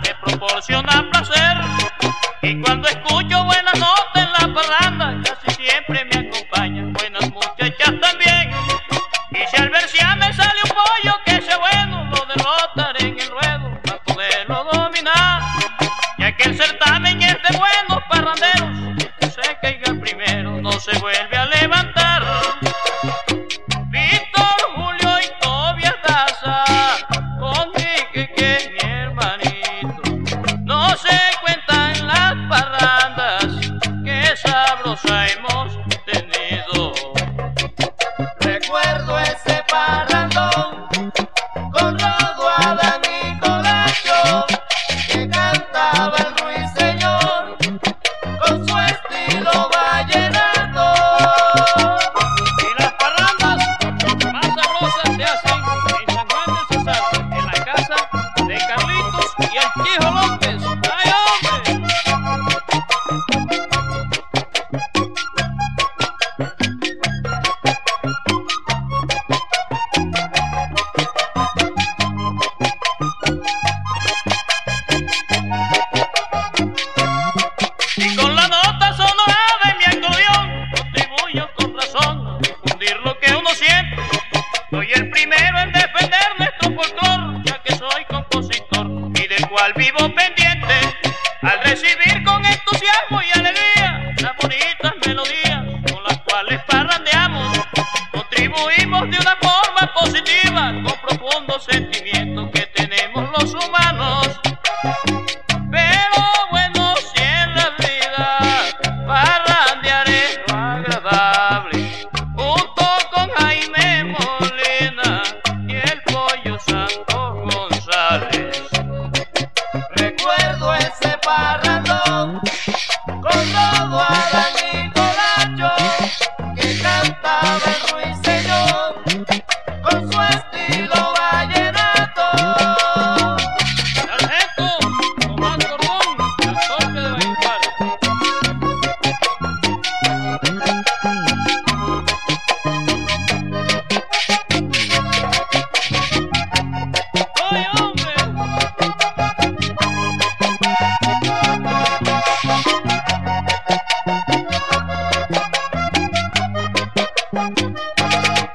Me proporciona placer. Y cuando escucho buena nota en la parranda casi siempre me acompañan buenas muchachas también. Y si al ver si me sale un pollo que sea bueno lo derrotaré en el ruedo para poderlo dominar. Ya que el certamen es de buenos parranderos el que se caiga primero no se vuelve Adán y Colacho que cantaba el primero en defender nuestro folclor, ya que soy compositor y del cual vivo pendiente. Al recibir con entusiasmo y alegría las bonitas melodías con las cuales parrandeamos, contribuimos de una forma positiva con profundo sentimiento que tenemos los humanos. Thank you. Música